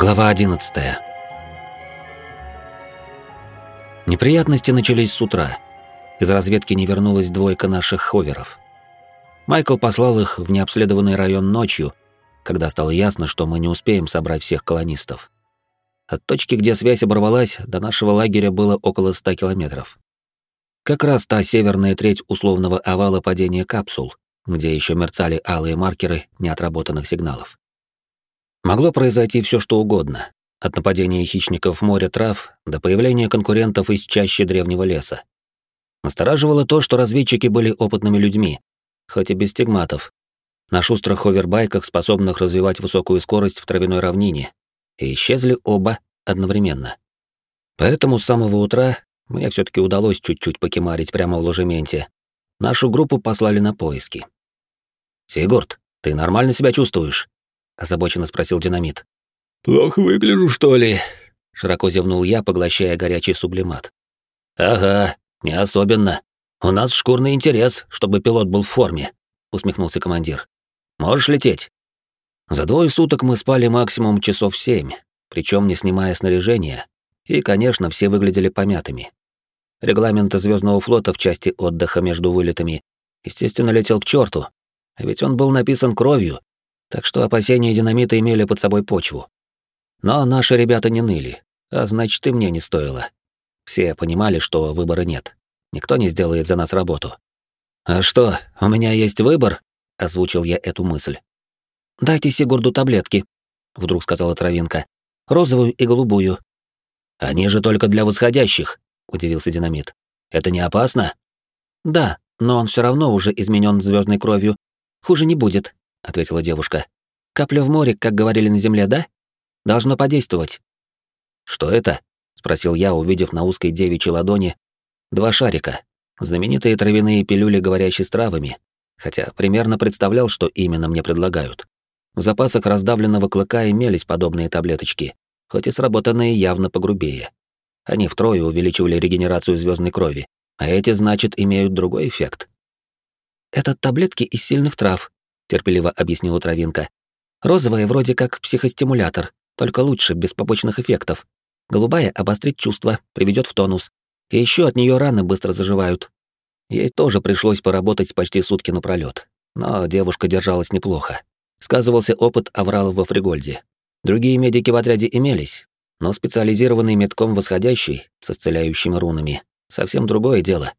Глава 11. Неприятности начались с утра. Из разведки не вернулась двойка наших ховеров. Майкл послал их в необследованный район ночью, когда стало ясно, что мы не успеем собрать всех колонистов. От точки, где связь оборвалась, до нашего лагеря было около 100 километров. Как раз та северная треть условного овала падения капсул, где еще мерцали алые маркеры неотработанных сигналов. Могло произойти все что угодно, от нападения хищников моря трав до появления конкурентов из чаще древнего леса. Настораживало то, что разведчики были опытными людьми, хоть и без стигматов, на шустрых ховербайках, способных развивать высокую скорость в травяной равнине, и исчезли оба одновременно. Поэтому с самого утра мне все таки удалось чуть-чуть покемарить прямо в ложементе. Нашу группу послали на поиски. «Сигурд, ты нормально себя чувствуешь?» Озабоченно спросил динамит. Плохо выгляжу, что ли? Широко зевнул я, поглощая горячий сублимат. Ага, не особенно. У нас шкурный интерес, чтобы пилот был в форме, усмехнулся командир. Можешь лететь. За двое суток мы спали максимум часов семь, причем не снимая снаряжения, и, конечно, все выглядели помятыми. Регламент Звездного флота в части отдыха между вылетами, естественно, летел к черту, а ведь он был написан кровью, так что опасения динамита имели под собой почву. Но наши ребята не ныли, а значит и мне не стоило. Все понимали, что выбора нет. Никто не сделает за нас работу. «А что, у меня есть выбор?» — озвучил я эту мысль. «Дайте Сигурду таблетки», — вдруг сказала Травинка. «Розовую и голубую». «Они же только для восходящих», — удивился Динамит. «Это не опасно?» «Да, но он все равно уже изменен звездной кровью. Хуже не будет», — ответила девушка. «Капля в море, как говорили на земле, да? Должно подействовать». «Что это?» — спросил я, увидев на узкой девичьей ладони два шарика, знаменитые травяные пилюли, говорящие с травами, хотя примерно представлял, что именно мне предлагают. В запасах раздавленного клыка имелись подобные таблеточки, хоть и сработанные явно погрубее. Они втрое увеличивали регенерацию звездной крови, а эти, значит, имеют другой эффект. «Это таблетки из сильных трав», терпеливо объяснила Травинка. Розовая вроде как психостимулятор, только лучше, без побочных эффектов. Голубая обострит чувства, приведет в тонус. И еще от нее раны быстро заживают. Ей тоже пришлось поработать почти сутки напролёт. Но девушка держалась неплохо. Сказывался опыт авралов во Фригольде. Другие медики в отряде имелись, но специализированный метком восходящий с исцеляющими рунами — совсем другое дело.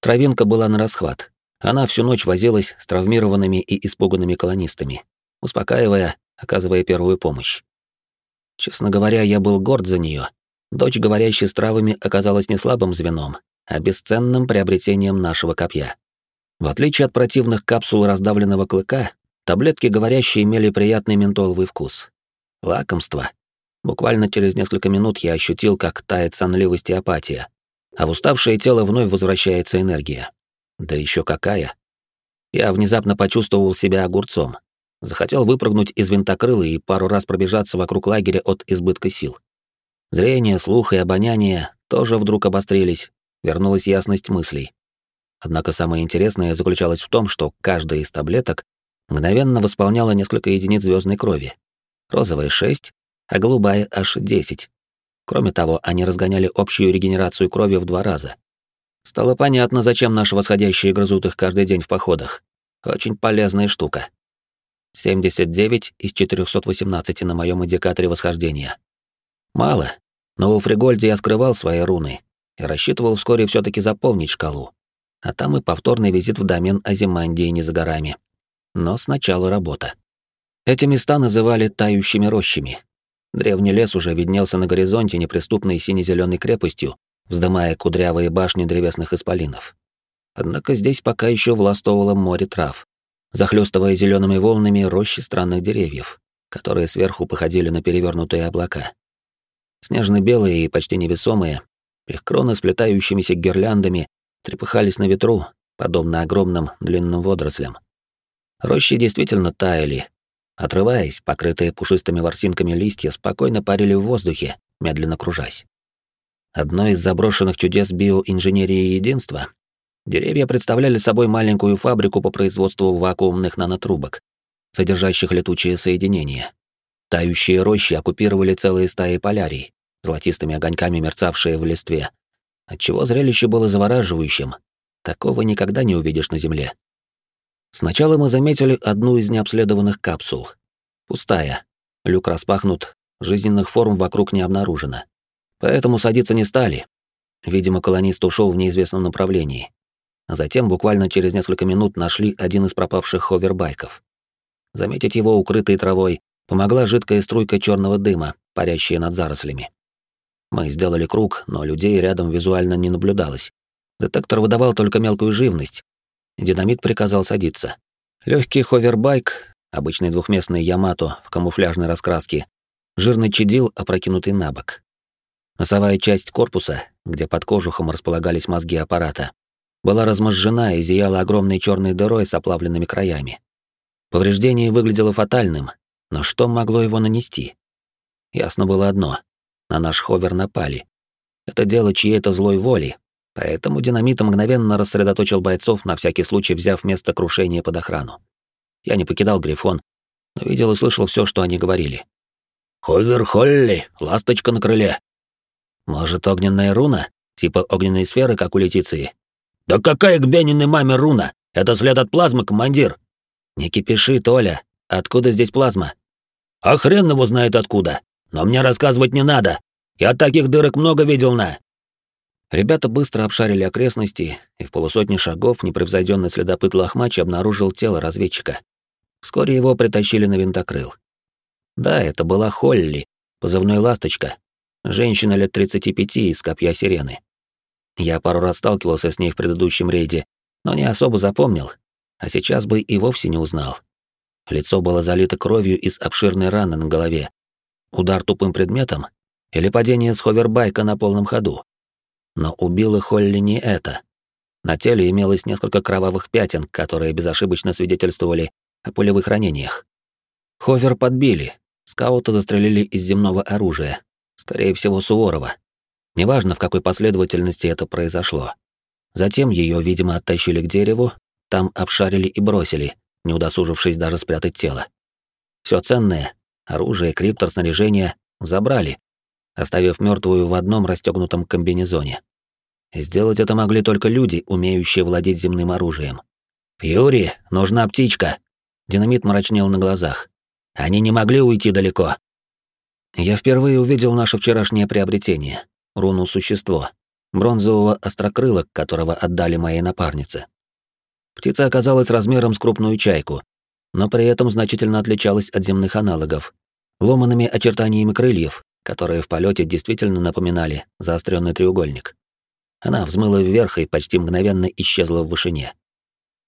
Травинка была на расхват, она всю ночь возилась с травмированными и испуганными колонистами, успокаивая, оказывая первую помощь. Честно говоря, я был горд за нее. Дочь, говорящей с травами, оказалась не слабым звеном, а бесценным приобретением нашего копья. В отличие от противных капсул раздавленного клыка, таблетки говорящие имели приятный ментоловый вкус. Лакомство. Буквально через несколько минут я ощутил, как тает сонливость и апатия, а в уставшее тело вновь возвращается энергия. Да еще какая. Я внезапно почувствовал себя огурцом. Захотел выпрыгнуть из винтокрыла и пару раз пробежаться вокруг лагеря от избытка сил. Зрение, слух и обоняние тоже вдруг обострились, вернулась ясность мыслей. Однако самое интересное заключалось в том, что каждая из таблеток мгновенно восполняла несколько единиц звездной крови. Розовая — 6, а голубая — аж 10. Кроме того, они разгоняли общую регенерацию крови в два раза. Стало понятно, зачем наши восходящие грызут их каждый день в походах. Очень полезная штука. 79 из 418 на моем индикаторе восхождения. Мало, но у Фригольде я скрывал свои руны и рассчитывал вскоре все таки заполнить шкалу. А там и повторный визит в домен Азимандии не за горами. Но сначала работа. Эти места называли тающими рощами. Древний лес уже виднелся на горизонте неприступной сине-зеленой крепостью, вздымая кудрявые башни древесных исполинов. Однако здесь пока еще властвовало море трав, захлестывая зелеными волнами рощи странных деревьев, которые сверху походили на перевернутые облака. Снежно-белые и почти невесомые, их кроны сплетающимися гирляндами трепыхались на ветру, подобно огромным длинным водорослям. Рощи действительно таяли. Отрываясь, покрытые пушистыми ворсинками листья спокойно парили в воздухе, медленно кружась. Одно из заброшенных чудес биоинженерии единства. Деревья представляли собой маленькую фабрику по производству вакуумных нанотрубок, содержащих летучие соединения. Тающие рощи оккупировали целые стаи полярий, золотистыми огоньками мерцавшие в листве, отчего зрелище было завораживающим. Такого никогда не увидишь на Земле. Сначала мы заметили одну из необследованных капсул. Пустая. Люк распахнут, жизненных форм вокруг не обнаружено. Поэтому садиться не стали. Видимо, колонист ушел в неизвестном направлении. А затем, буквально через несколько минут, нашли один из пропавших ховербайков. Заметить его укрытой травой помогла жидкая струйка черного дыма, парящая над зарослями. Мы сделали круг, но людей рядом визуально не наблюдалось. Детектор выдавал только мелкую живность. Динамит приказал садиться. Легкий ховербайк, обычный двухместный Ямато в камуфляжной раскраске, жирно чадил, опрокинутый на бок. Носовая часть корпуса, где под кожухом располагались мозги аппарата, была разможжена и зияла огромной черной дырой с оплавленными краями. Повреждение выглядело фатальным, но что могло его нанести? Ясно было одно — на наш ховер напали. Это дело чьей-то злой воли, поэтому динамит мгновенно рассредоточил бойцов, на всякий случай взяв место крушения под охрану. Я не покидал Грифон, но видел и слышал все, что они говорили. «Ховер Холли, ласточка на крыле». «Может, огненная руна? Типа огненной сферы, как у Летиции?» «Да какая к Бениной маме руна? Это след от плазмы, командир!» «Не кипиши, Толя. Откуда здесь плазма?» А хрен его знает откуда. Но мне рассказывать не надо. Я таких дырок много видел на. Ребята быстро обшарили окрестности, и в полусотни шагов непревзойденный следопыт Лохмач обнаружил тело разведчика. Вскоре его притащили на винтокрыл. Да, это была Холли, позывной «Ласточка», женщина лет 35 из копья сирены. Я пару раз сталкивался с ней в предыдущем рейде, но не особо запомнил, а сейчас бы и вовсе не узнал. Лицо было залито кровью из обширной раны на голове. Удар тупым предметом или падение с ховербайка на полном ходу. Но убило Холли не это. На теле имелось несколько кровавых пятен, которые безошибочно свидетельствовали о пулевых ранениях. Ховер подбили, скаута застрелили из земного оружия, скорее всего, Суворова. Неважно, в какой последовательности это произошло. Затем ее, видимо, оттащили к дереву, там обшарили и бросили, не удосужившись даже спрятать тело. Все ценное — оружие, криптор, снаряжение — забрали, оставив мертвую в одном расстегнутом комбинезоне. Сделать это могли только люди, умеющие владеть земным оружием. «Фьюри, нужна птичка!» Динамит мрачнел на глазах. «Они не могли уйти далеко!» Я впервые увидел наше вчерашнее приобретение — руну-существо, бронзового острокрыла, которого отдали моей напарнице. Птица оказалась размером с крупную чайку, но при этом значительно отличалась от земных аналогов, ломанными очертаниями крыльев, которые в полете действительно напоминали заостренный треугольник. Она взмыла вверх и почти мгновенно исчезла в вышине.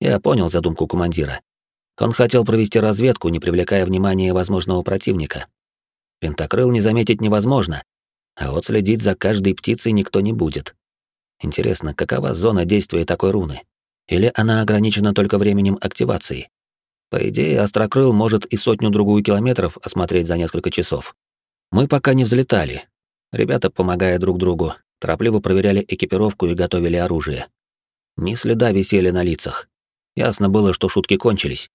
Я понял задумку командира. Он хотел провести разведку, не привлекая внимания возможного противника. Пентакрыл не заметить невозможно, а вот следить за каждой птицей никто не будет. Интересно, какова зона действия такой руны? Или она ограничена только временем активации? По идее, Острокрыл может и сотню-другую километров осмотреть за несколько часов. Мы пока не взлетали. Ребята, помогая друг другу, торопливо проверяли экипировку и готовили оружие. Ни следа висели на лицах. Ясно было, что шутки кончились.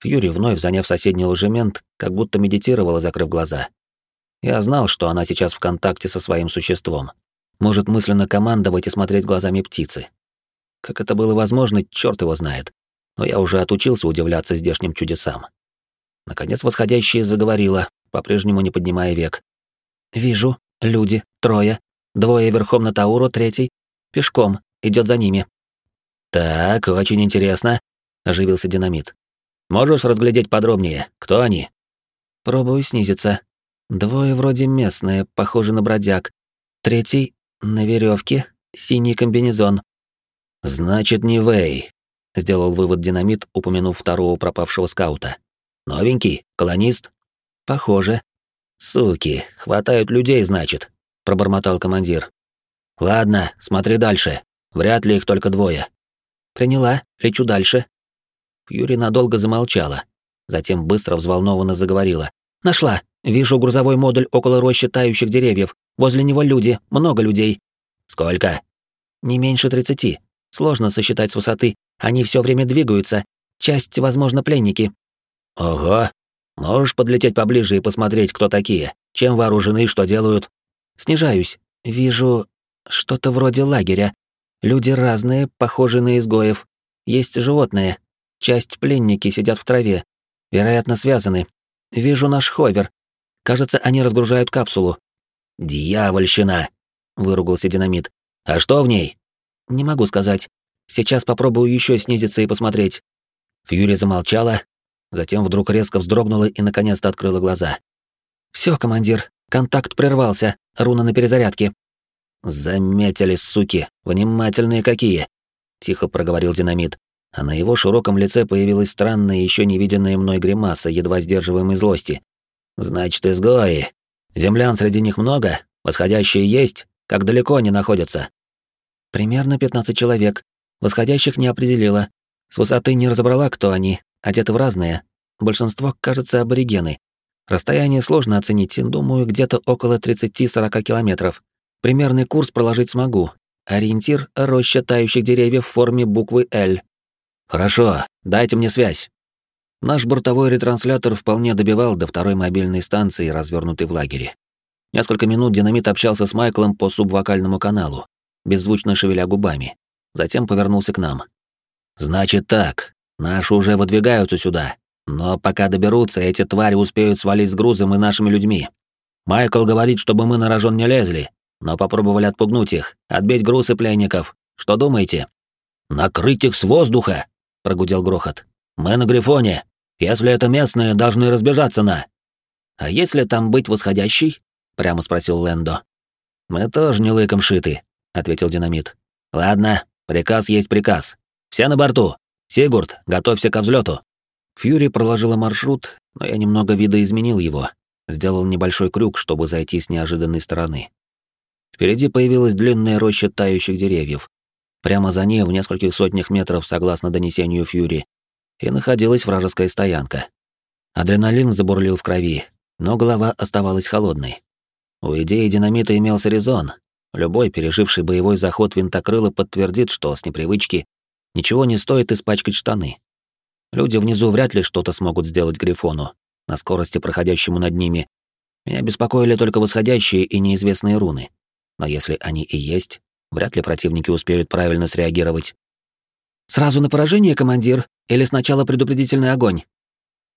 Фьюри, вновь заняв соседний ложемент, как будто медитировала, закрыв глаза. Я знал, что она сейчас в контакте со своим существом. Может мысленно командовать и смотреть глазами птицы. Как это было возможно, черт его знает. Но я уже отучился удивляться здешним чудесам. Наконец восходящая заговорила, по-прежнему не поднимая век. «Вижу. Люди. Трое. Двое верхом на Тауру, третий. Пешком. идет за ними». «Так, очень интересно», — оживился динамит. «Можешь разглядеть подробнее, кто они?» «Пробую снизиться. Двое вроде местные, похожи на бродяг. Третий — на веревке, синий комбинезон. «Значит, не Вэй», — сделал вывод динамит, упомянув второго пропавшего скаута. «Новенький? Колонист?» «Похоже». «Суки, хватают людей, значит», — пробормотал командир. «Ладно, смотри дальше. Вряд ли их только двое». «Приняла, лечу дальше». Фьюри надолго замолчала, затем быстро взволнованно заговорила. «Нашла. Вижу грузовой модуль около рощи тающих деревьев. Возле него люди, много людей». «Сколько?» «Не меньше тридцати. Сложно сосчитать с высоты, они все время двигаются. Часть, возможно, пленники. Ого, Можешь подлететь поближе и посмотреть, кто такие, чем вооружены, что делают?» «Снижаюсь. Вижу что-то вроде лагеря. Люди разные, похожие на изгоев. Есть животные. Часть пленники сидят в траве. Вероятно, связаны. Вижу наш ховер. Кажется, они разгружают капсулу. «Дьявольщина!» — выругался динамит. «А что в ней?» «Не могу сказать. Сейчас попробую еще снизиться и посмотреть». Фьюри замолчала, затем вдруг резко вздрогнула и наконец-то открыла глаза. Все, командир, контакт прервался. Руна на перезарядке». «Заметили, суки! Внимательные какие!» — тихо проговорил динамит, а на его широком лице появилась странная, еще не виденная мной гримаса, едва сдерживаемой злости. «Значит, изгои. Землян среди них много? Восходящие есть? Как далеко они находятся?» «Примерно 15 человек. Восходящих не определила. С высоты не разобрала, кто они, одеты в разные. Большинство, кажется, аборигены. Расстояние сложно оценить, думаю, где-то около 30-40 километров. Примерный курс проложить смогу. Ориентир — роща тающих деревьев в форме буквы «Л». «Хорошо, дайте мне связь». Наш бортовой ретранслятор вполне добивал до второй мобильной станции, развернутой в лагере. Несколько минут динамит общался с Майклом по субвокальному каналу, беззвучно шевеля губами. Затем повернулся к нам. «Значит так, наши уже выдвигаются сюда, но пока доберутся, эти твари успеют свалить с грузом и нашими людьми. Майкл говорит, чтобы мы на рожон не лезли, но попробовали отпугнуть их, отбить груз и пленников. Что думаете? Накрыть их с воздуха, прогудел грохот. Мы на Грифоне. Если это местные, должны разбежаться на. А если там быть восходящий? прямо спросил Лендо. Мы тоже не лыком шиты, ответил Динамит. Ладно, приказ есть приказ. Все на борту. Сигурд, готовься ко взлету. Фьюри проложила маршрут, но я немного видоизменил его, сделал небольшой крюк, чтобы зайти с неожиданной стороны. Впереди появилась длинная роща тающих деревьев. Прямо за ней, в нескольких сотнях метров, согласно донесению Фьюри, и находилась вражеская стоянка. Адреналин забурлил в крови, но голова оставалась холодной. У идеи динамита имелся резон. Любой, переживший боевой заход винтокрыла, подтвердит, что с непривычки ничего не стоит испачкать штаны. Люди внизу вряд ли что-то смогут сделать Грифону, на скорости проходящему над ними. Меня беспокоили только восходящие и неизвестные руны. Но если они и есть, вряд ли противники успеют правильно среагировать. «Сразу на поражение, командир, или сначала предупредительный огонь?»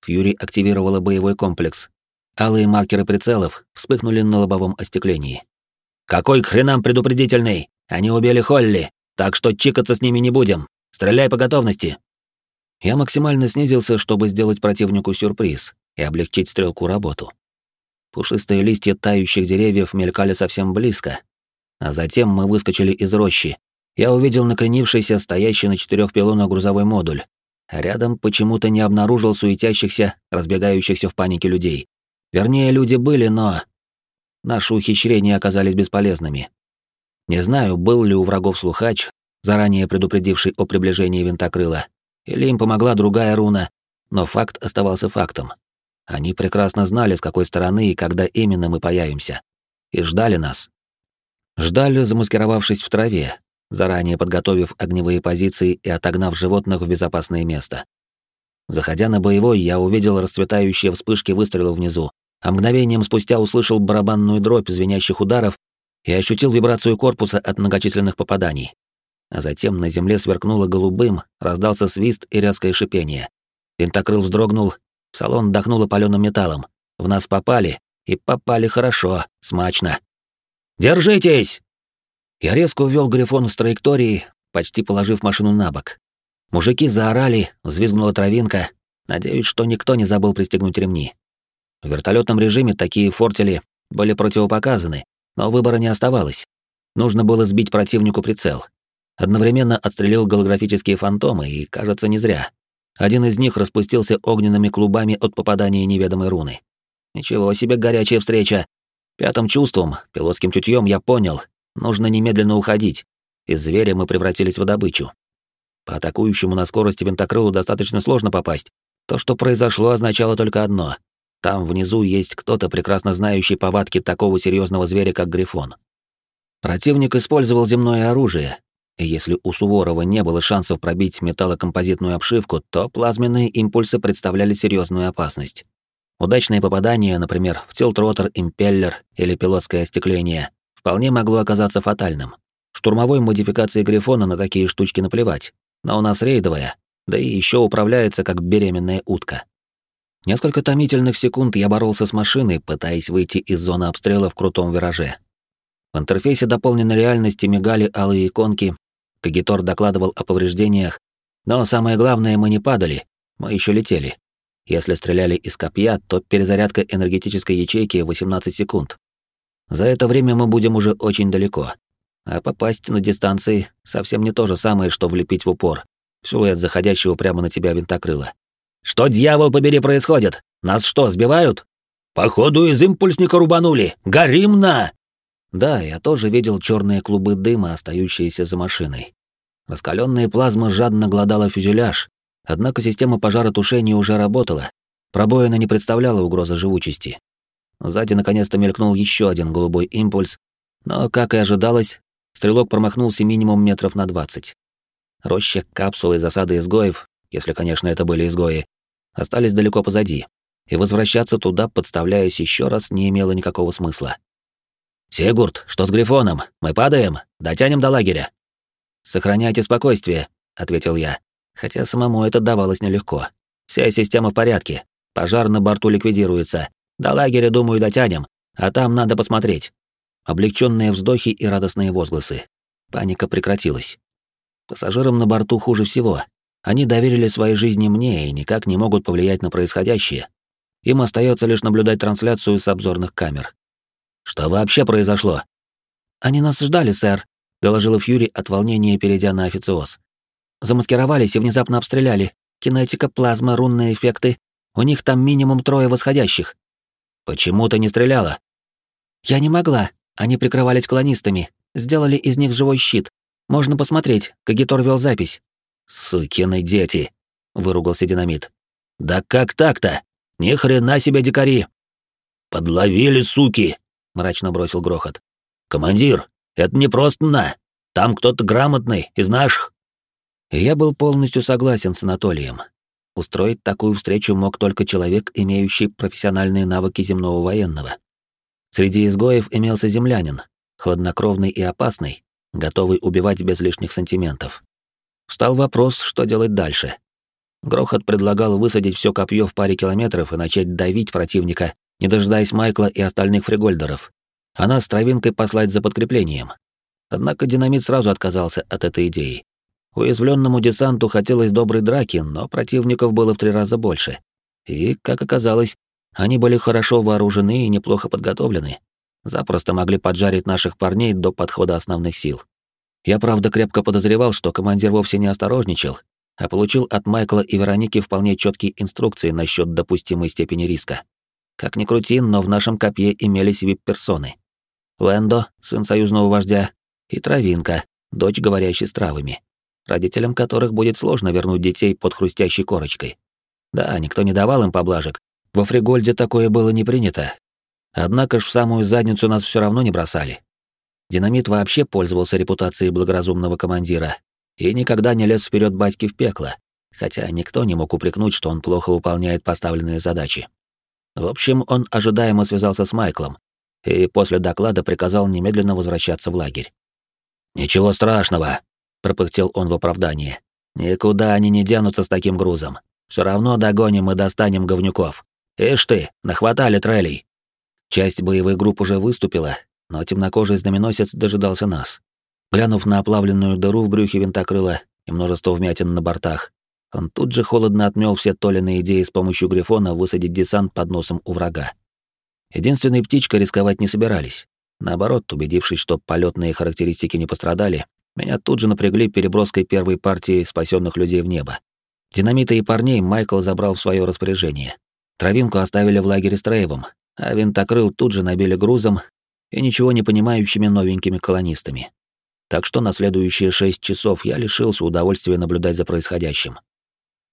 Фьюри активировала боевой комплекс. Алые маркеры прицелов вспыхнули на лобовом остеклении. «Какой к хренам предупредительный? Они убили Холли, так что чикаться с ними не будем. Стреляй по готовности!» Я максимально снизился, чтобы сделать противнику сюрприз и облегчить стрелку работу. Пушистые листья тающих деревьев мелькали совсем близко, а затем мы выскочили из рощи. Я увидел накренившийся, стоящий на четырех пилонах грузовой модуль, рядом почему-то не обнаружил суетящихся, разбегающихся в панике людей. Вернее, люди были, но... Наши ухищрения оказались бесполезными. Не знаю, был ли у врагов слухач, заранее предупредивший о приближении винтокрыла, или им помогла другая руна, но факт оставался фактом. Они прекрасно знали, с какой стороны и когда именно мы появимся. И ждали нас. Ждали, замаскировавшись в траве, заранее подготовив огневые позиции и отогнав животных в безопасное место. Заходя на боевой, я увидел расцветающие вспышки выстрелов внизу, а мгновением спустя услышал барабанную дробь звенящих ударов и ощутил вибрацию корпуса от многочисленных попаданий а затем на земле сверкнуло голубым, раздался свист и резкое шипение. Винтокрыл вздрогнул, в салон дохнуло палёным металлом. В нас попали, и попали хорошо, смачно. «Держитесь!» Я резко увел Грифон с траектории, почти положив машину на бок. Мужики заорали, взвизгнула травинка. Надеюсь, что никто не забыл пристегнуть ремни. В вертолетном режиме такие фортели были противопоказаны, но выбора не оставалось. Нужно было сбить противнику прицел. Одновременно отстрелил голографические фантомы, и, кажется, не зря. Один из них распустился огненными клубами от попадания неведомой руны. Ничего себе горячая встреча. Пятым чувством, пилотским чутьем я понял, нужно немедленно уходить. Из зверя мы превратились в добычу. По атакующему на скорости винтокрылу достаточно сложно попасть. То, что произошло, означало только одно. Там внизу есть кто-то, прекрасно знающий повадки такого серьезного зверя, как Грифон. Противник использовал земное оружие, и если у Суворова не было шансов пробить металлокомпозитную обшивку, то плазменные импульсы представляли серьезную опасность. Удачное попадание, например, в тилтротор, импеллер или пилотское остекление, вполне могло оказаться фатальным. Штурмовой модификации Грифона на такие штучки наплевать, но у нас рейдовая, да и еще управляется как беременная утка. Несколько томительных секунд я боролся с машиной, пытаясь выйти из зоны обстрела в крутом вираже. В интерфейсе дополненной реальности мигали алые иконки, Кагитор докладывал о повреждениях, но самое главное, мы не падали, мы еще летели. Если стреляли из копья, то перезарядка энергетической ячейки 18 секунд. За это время мы будем уже очень далеко. А попасть на дистанции совсем не то же самое, что влепить в упор. В силуэт заходящего прямо на тебя винтокрыла. «Что, дьявол побери, происходит? Нас что, сбивают?» «Походу, из импульсника рубанули! Горим на!» Да, я тоже видел черные клубы дыма, остающиеся за машиной. Раскаленная плазма жадно глодала фюзеляж, Однако система пожаротушения уже работала. Пробоина не представляла угрозы живучести. Сзади наконец-то мелькнул еще один голубой импульс, но, как и ожидалось, стрелок промахнулся минимум метров на двадцать. Роща, капсулы и засады изгоев, если, конечно, это были изгои, остались далеко позади, и возвращаться туда, подставляясь еще раз, не имело никакого смысла. «Сигурд, что с Грифоном? Мы падаем? Дотянем до лагеря?» «Сохраняйте спокойствие», — ответил я хотя самому это давалось нелегко. Вся система в порядке, пожар на борту ликвидируется. До лагеря, думаю, дотянем, а там надо посмотреть. Облегченные вздохи и радостные возгласы. Паника прекратилась. Пассажирам на борту хуже всего. Они доверили своей жизни мне и никак не могут повлиять на происходящее. Им остается лишь наблюдать трансляцию с обзорных камер. Что вообще произошло? Они нас ждали, сэр, доложила Фьюри от волнения, перейдя на официоз. Замаскировались и внезапно обстреляли. Кинетика, плазма, рунные эффекты. У них там минимум трое восходящих. Почему ты не стреляла? Я не могла. Они прикрывались клонистами. Сделали из них живой щит. Можно посмотреть, Кагитор вел запись. Сукины дети, выругался динамит. Да как так-то? Ни хрена себе дикари. Подловили, суки, мрачно бросил грохот. Командир, это не просто на. Там кто-то грамотный из наших. Я был полностью согласен с Анатолием. Устроить такую встречу мог только человек, имеющий профессиональные навыки земного военного. Среди изгоев имелся землянин, хладнокровный и опасный, готовый убивать без лишних сантиментов. Встал вопрос, что делать дальше. Грохот предлагал высадить все копье в паре километров и начать давить противника, не дожидаясь Майкла и остальных фригольдеров, а нас с травинкой послать за подкреплением. Однако динамит сразу отказался от этой идеи. Уязвленному десанту хотелось доброй драки, но противников было в три раза больше. И, как оказалось, они были хорошо вооружены и неплохо подготовлены. Запросто могли поджарить наших парней до подхода основных сил. Я, правда, крепко подозревал, что командир вовсе не осторожничал, а получил от Майкла и Вероники вполне четкие инструкции насчет допустимой степени риска. Как ни крути, но в нашем копье имелись вип-персоны. Лэндо, сын союзного вождя, и Травинка, дочь, говорящей с травами родителям которых будет сложно вернуть детей под хрустящей корочкой. Да, никто не давал им поблажек. Во Фригольде такое было не принято. Однако ж в самую задницу нас все равно не бросали. Динамит вообще пользовался репутацией благоразумного командира и никогда не лез вперед батьки в пекло, хотя никто не мог упрекнуть, что он плохо выполняет поставленные задачи. В общем, он ожидаемо связался с Майклом и после доклада приказал немедленно возвращаться в лагерь. «Ничего страшного», пропыхтел он в оправдании. Никуда они не денутся с таким грузом. Все равно догоним и достанем говнюков. Ишь ты, нахватали трелей. Часть боевой групп уже выступила, но темнокожий знаменосец дожидался нас. Глянув на оплавленную дыру в брюхе винтокрыла и множество вмятин на бортах, он тут же холодно отмел все Толины идеи с помощью Грифона высадить десант под носом у врага. Единственной птичкой рисковать не собирались. Наоборот, убедившись, что полетные характеристики не пострадали, меня тут же напрягли переброской первой партии спасенных людей в небо. Динамиты и парней Майкл забрал в свое распоряжение. Травинку оставили в лагере с Трейвом, а винтокрыл тут же набили грузом и ничего не понимающими новенькими колонистами. Так что на следующие шесть часов я лишился удовольствия наблюдать за происходящим.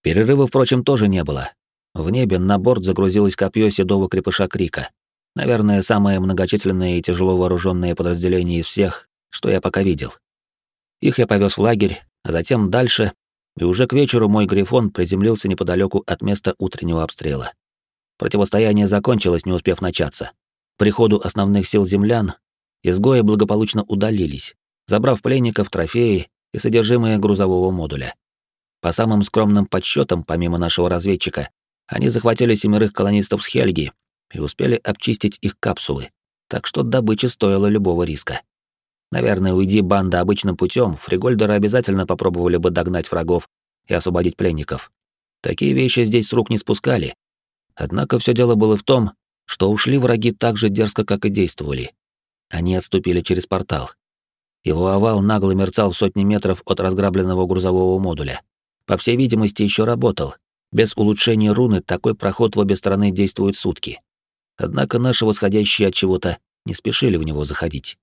Перерыва, впрочем, тоже не было. В небе на борт загрузилось копье седого крепыша Крика. Наверное, самое многочисленное и тяжело вооруженное подразделение из всех, что я пока видел. Их я повез в лагерь, а затем дальше, и уже к вечеру мой грифон приземлился неподалеку от места утреннего обстрела. Противостояние закончилось, не успев начаться. К приходу основных сил землян изгои благополучно удалились, забрав пленников, трофеи и содержимое грузового модуля. По самым скромным подсчетам, помимо нашего разведчика, они захватили семерых колонистов с Хельги и успели обчистить их капсулы, так что добыча стоила любого риска. Наверное, уйди банда обычным путем, фригольдеры обязательно попробовали бы догнать врагов и освободить пленников. Такие вещи здесь с рук не спускали. Однако все дело было в том, что ушли враги так же дерзко, как и действовали. Они отступили через портал. Его овал нагло мерцал в сотни метров от разграбленного грузового модуля. По всей видимости, еще работал. Без улучшения руны такой проход в обе стороны действует сутки. Однако наши восходящие от чего-то не спешили в него заходить.